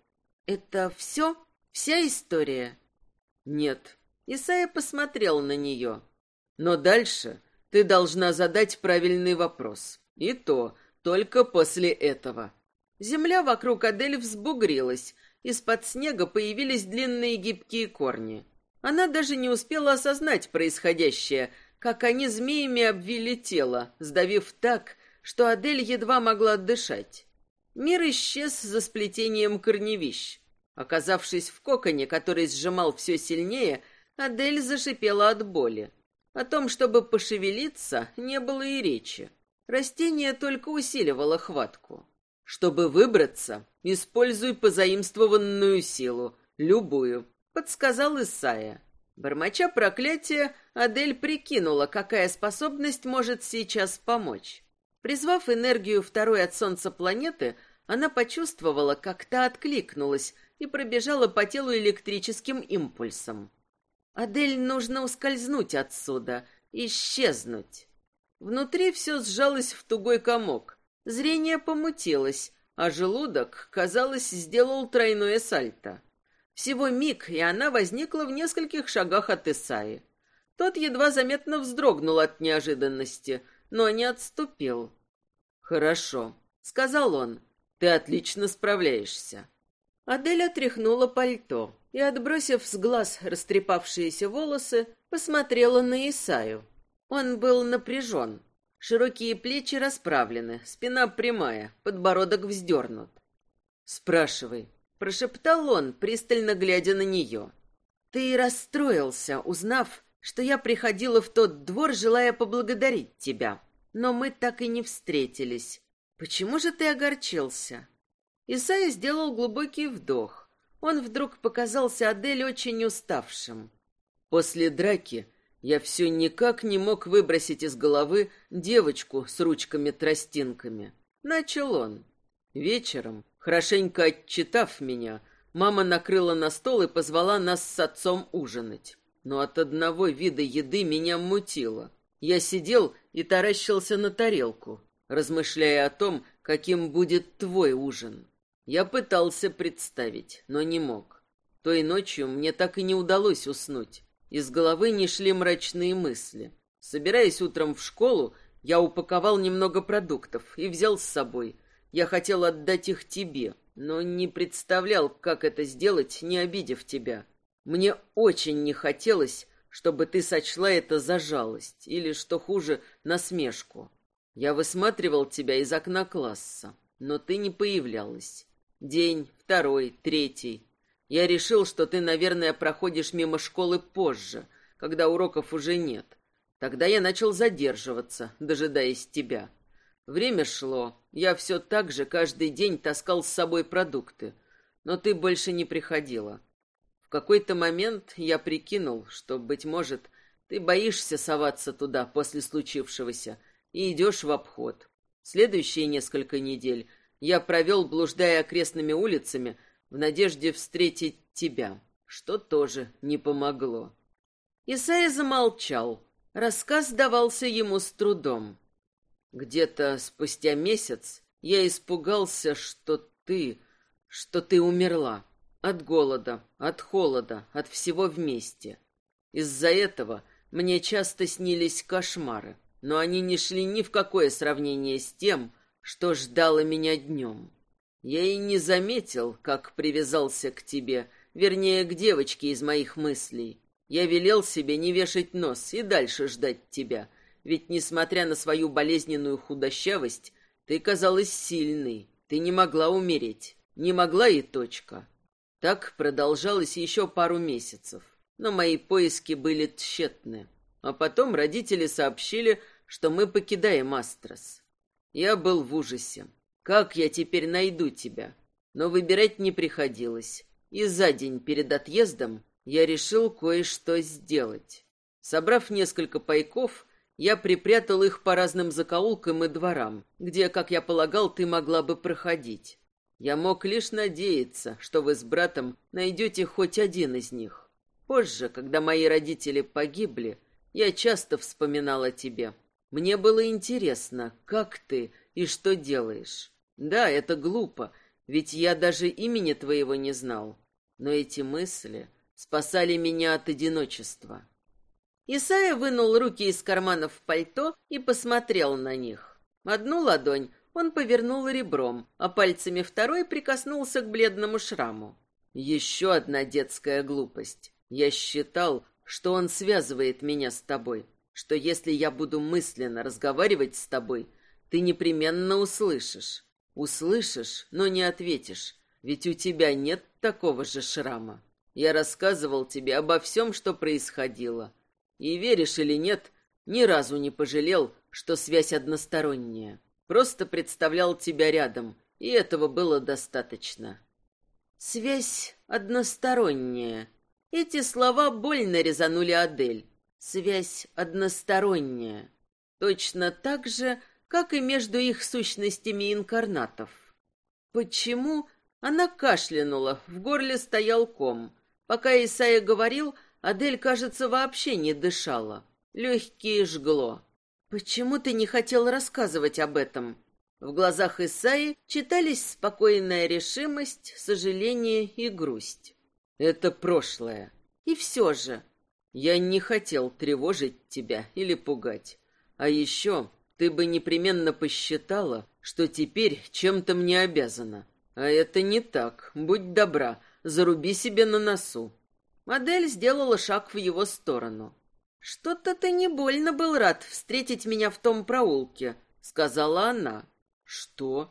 Это все? Вся история? Нет. Исайя посмотрел на нее. Но дальше ты должна задать правильный вопрос. И то, только после этого. Земля вокруг Адель взбугрилась, из-под снега появились длинные гибкие корни. Она даже не успела осознать происходящее, как они змеями обвили тело, сдавив так, что Адель едва могла дышать. Мир исчез за сплетением корневищ. Оказавшись в коконе, который сжимал все сильнее, Адель зашипела от боли. О том, чтобы пошевелиться, не было и речи. Растение только усиливало хватку. Чтобы выбраться, используй позаимствованную силу, любую, подсказал Исая. Бормоча проклятие, Адель прикинула, какая способность может сейчас помочь. Призвав энергию второй от Солнца планеты, она почувствовала, как та откликнулась и пробежала по телу электрическим импульсом. Адель нужно ускользнуть отсюда, исчезнуть. Внутри все сжалось в тугой комок. Зрение помутилось, а желудок, казалось, сделал тройное сальто. Всего миг, и она возникла в нескольких шагах от Исаи. Тот едва заметно вздрогнул от неожиданности, но не отступил. «Хорошо», — сказал он, — «ты отлично справляешься». Адель отряхнула пальто и, отбросив с глаз растрепавшиеся волосы, посмотрела на Исаю. Он был напряжен. Широкие плечи расправлены, спина прямая, подбородок вздернут. «Спрашивай», — прошептал он, пристально глядя на нее. «Ты расстроился, узнав, что я приходила в тот двор, желая поблагодарить тебя, но мы так и не встретились. Почему же ты огорчился?» Исайя сделал глубокий вдох. Он вдруг показался Адель очень уставшим. После драки я все никак не мог выбросить из головы девочку с ручками-тростинками. Начал он. Вечером, хорошенько отчитав меня, мама накрыла на стол и позвала нас с отцом ужинать. Но от одного вида еды меня мутило. Я сидел и таращился на тарелку, размышляя о том, каким будет твой ужин. Я пытался представить, но не мог. Той ночью мне так и не удалось уснуть. Из головы не шли мрачные мысли. Собираясь утром в школу, я упаковал немного продуктов и взял с собой. Я хотел отдать их тебе, но не представлял, как это сделать, не обидев тебя. Мне очень не хотелось, чтобы ты сочла это за жалость или, что хуже, насмешку. Я высматривал тебя из окна класса, но ты не появлялась. День, второй, третий. Я решил, что ты, наверное, проходишь мимо школы позже, когда уроков уже нет. Тогда я начал задерживаться, дожидаясь тебя. Время шло. Я все так же каждый день таскал с собой продукты. Но ты больше не приходила. В какой-то момент я прикинул, что, быть может, ты боишься соваться туда после случившегося и идешь в обход. Следующие несколько недель я провел, блуждая окрестными улицами, в надежде встретить тебя, что тоже не помогло. Исайя замолчал. Рассказ давался ему с трудом. Где-то спустя месяц я испугался, что ты, что ты умерла. От голода, от холода, от всего вместе. Из-за этого мне часто снились кошмары, но они не шли ни в какое сравнение с тем, что ждало меня днем. Я и не заметил, как привязался к тебе, вернее, к девочке из моих мыслей. Я велел себе не вешать нос и дальше ждать тебя, ведь, несмотря на свою болезненную худощавость, ты казалась сильной, ты не могла умереть, не могла и точка. Так продолжалось еще пару месяцев, но мои поиски были тщетны. А потом родители сообщили, что мы покидаем Астрос. Я был в ужасе. Как я теперь найду тебя? Но выбирать не приходилось. И за день перед отъездом я решил кое-что сделать. Собрав несколько пайков, я припрятал их по разным закоулкам и дворам, где, как я полагал, ты могла бы проходить. Я мог лишь надеяться, что вы с братом найдете хоть один из них. Позже, когда мои родители погибли, я часто вспоминал о тебе. Мне было интересно, как ты и что делаешь. Да, это глупо, ведь я даже имени твоего не знал. Но эти мысли спасали меня от одиночества. Исайя вынул руки из карманов пальто и посмотрел на них. Одну ладонь он повернул ребром, а пальцами второй прикоснулся к бледному шраму. Еще одна детская глупость. Я считал, что он связывает меня с тобой, что если я буду мысленно разговаривать с тобой, ты непременно услышишь. Услышишь, но не ответишь, ведь у тебя нет такого же шрама. Я рассказывал тебе обо всем, что происходило. И веришь или нет, ни разу не пожалел, что связь односторонняя. Просто представлял тебя рядом, и этого было достаточно. Связь односторонняя. Эти слова больно резанули Адель. Связь односторонняя. Точно так же, как и между их сущностями инкарнатов. Почему она кашлянула, в горле стоял ком. Пока Исайя говорил, Адель, кажется, вообще не дышала. Легкие жгло. «Почему ты не хотел рассказывать об этом?» В глазах Исаи читались спокойная решимость, сожаление и грусть. «Это прошлое. И все же...» «Я не хотел тревожить тебя или пугать. А еще ты бы непременно посчитала, что теперь чем-то мне обязана. А это не так. Будь добра, заруби себе на носу». Модель сделала шаг в его сторону. «Что-то ты не больно был рад встретить меня в том проулке», — сказала она. «Что?»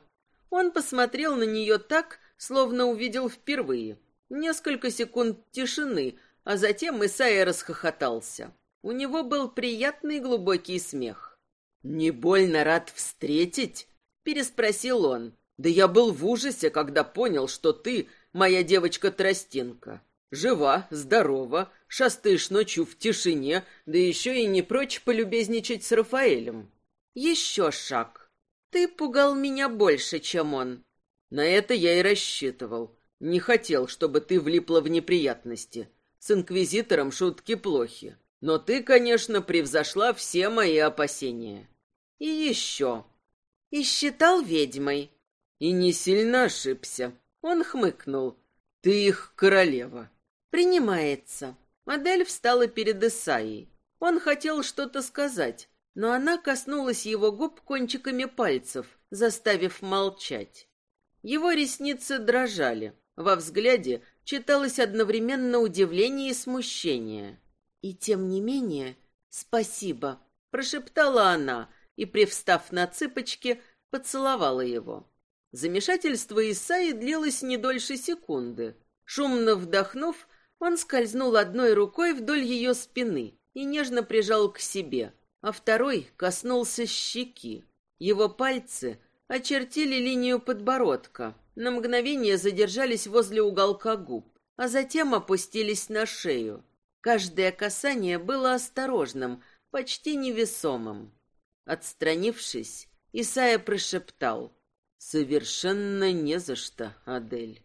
Он посмотрел на нее так, словно увидел впервые. Несколько секунд тишины, а затем Исайя расхохотался. У него был приятный глубокий смех. «Не больно рад встретить?» — переспросил он. «Да я был в ужасе, когда понял, что ты моя девочка-тростинка. Жива, здорова, шастаешь ночью в тишине, да еще и не прочь полюбезничать с Рафаэлем. Еще шаг. Ты пугал меня больше, чем он. На это я и рассчитывал. Не хотел, чтобы ты влипла в неприятности. С инквизитором шутки плохи. Но ты, конечно, превзошла все мои опасения. И еще. И считал ведьмой. И не сильно ошибся. Он хмыкнул. Ты их королева. Принимается. Модель встала перед Исаей. Он хотел что-то сказать, но она коснулась его губ кончиками пальцев, заставив молчать. Его ресницы дрожали. Во взгляде читалось одновременно удивление и смущение. «И тем не менее, спасибо», — прошептала она и, привстав на цыпочки, поцеловала его. Замешательство Исаи длилось не дольше секунды. Шумно вдохнув, он скользнул одной рукой вдоль ее спины и нежно прижал к себе, а второй коснулся щеки. Его пальцы очертили линию подбородка, на мгновение задержались возле уголка губ, а затем опустились на шею. Каждое касание было осторожным, почти невесомым. Отстранившись, Исайя прошептал «Совершенно не за что, Адель».